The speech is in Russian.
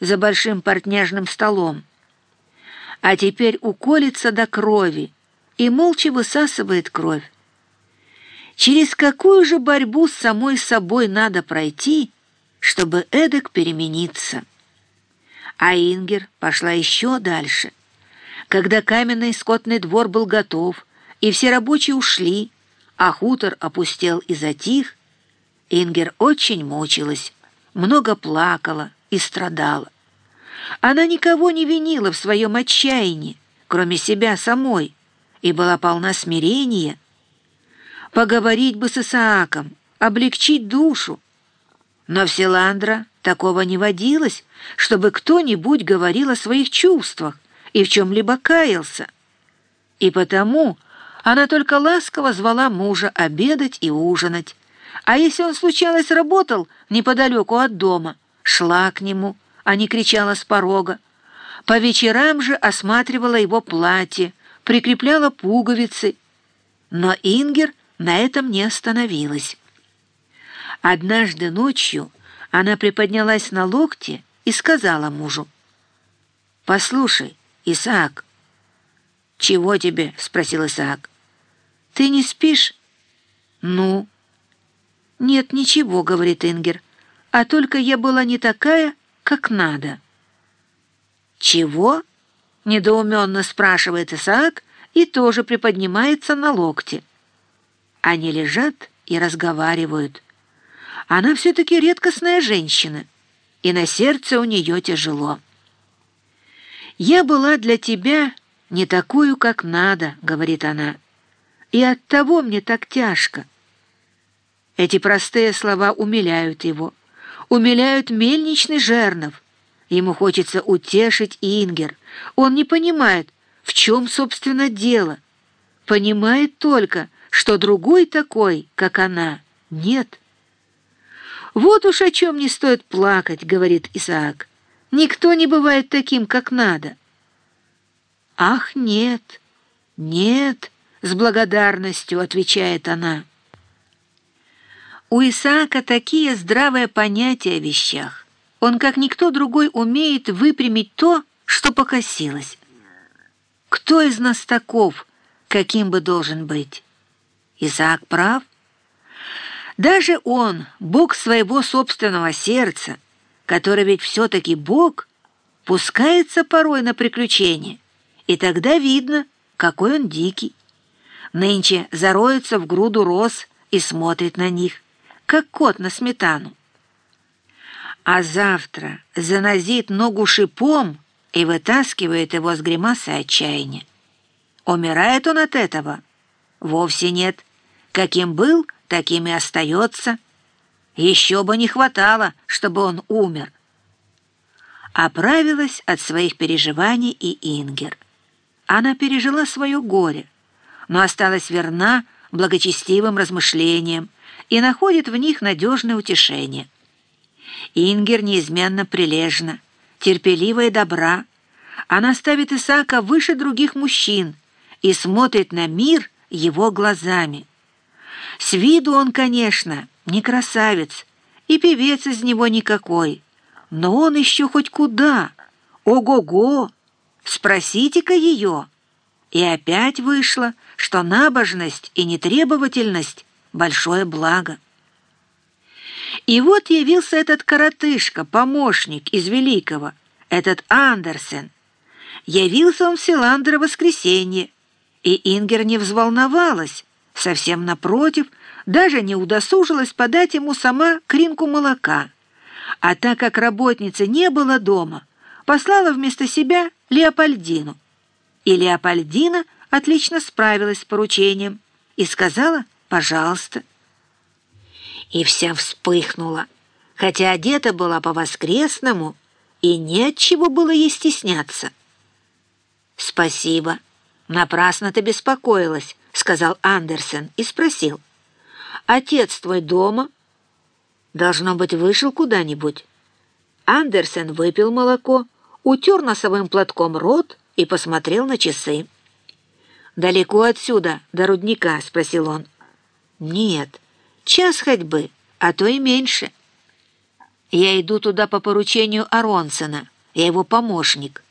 за большим портняжным столом. А теперь уколется до крови и молча высасывает кровь. Через какую же борьбу с самой собой надо пройти, чтобы эдак перемениться? А Ингер пошла еще дальше. Когда каменный скотный двор был готов, и все рабочие ушли, а хутор опустел и затих, Ингер очень мучилась, много плакала и страдала. Она никого не винила в своем отчаянии, кроме себя самой, и была полна смирения. Поговорить бы с Исааком, облегчить душу. Но в Селандра такого не водилось, чтобы кто-нибудь говорил о своих чувствах и в чем-либо каялся. И потому она только ласково звала мужа обедать и ужинать, а если он, случалось, работал неподалеку от дома, шла к нему, а не кричала с порога. По вечерам же осматривала его платье, прикрепляла пуговицы. Но Ингер на этом не остановилась. Однажды ночью она приподнялась на локте и сказала мужу, «Послушай, Исаак». «Чего тебе?» — спросил Исаак. «Ты не спишь?» «Ну?» «Нет, ничего», — говорит Ингер, «а только я была не такая, как надо». «Чего?» — недоуменно спрашивает Исаак и тоже приподнимается на локте. Они лежат и разговаривают. Она все-таки редкостная женщина, и на сердце у нее тяжело. «Я была для тебя не такую, как надо», — говорит она, — «и оттого мне так тяжко». Эти простые слова умиляют его, умиляют мельничный жернов. Ему хочется утешить Ингер. Он не понимает, в чем, собственно, дело. Понимает только, что другой такой, как она, нет. «Вот уж о чем не стоит плакать», — говорит Исаак. «Никто не бывает таким, как надо». «Ах, нет, нет», — с благодарностью отвечает она. У Исаака такие здравые понятия о вещах. Он, как никто другой, умеет выпрямить то, что покосилось. Кто из нас таков, каким бы должен быть? Исаак прав. Даже он, Бог своего собственного сердца, который ведь все-таки Бог, пускается порой на приключения, и тогда видно, какой он дикий. Нынче зароется в груду роз и смотрит на них как кот на сметану. А завтра занозит ногу шипом и вытаскивает его с гримасой отчаяния. Умирает он от этого? Вовсе нет. Каким был, таким и остается. Еще бы не хватало, чтобы он умер. Оправилась от своих переживаний и Ингер. Она пережила свое горе, но осталась верна благочестивым размышлениям, и находит в них надежное утешение. Ингер неизменно прилежна, терпелива и добра. Она ставит Исаака выше других мужчин и смотрит на мир его глазами. С виду он, конечно, не красавец, и певец из него никакой, но он еще хоть куда. Ого-го! Спросите-ка ее. И опять вышло, что набожность и нетребовательность большое благо. И вот явился этот коротышка, помощник из Великого, этот Андерсен. Явился он в Селандро воскресенье, и Ингер не взволновалась, совсем напротив, даже не удосужилась подать ему сама кринку молока. А так как работницы не было дома, послала вместо себя Леопольдину. И Леопольдина отлично справилась с поручением и сказала — пожалуйста». И вся вспыхнула, хотя одета была по-воскресному, и не чего было ей стесняться. «Спасибо. Напрасно ты беспокоилась», — сказал Андерсен и спросил. «Отец твой дома?» «Должно быть, вышел куда-нибудь». Андерсен выпил молоко, утер носовым платком рот и посмотрел на часы. «Далеко отсюда, до рудника?» — спросил он. Нет, час ходьбы, а то и меньше. Я иду туда по поручению Аронсона, я его помощник.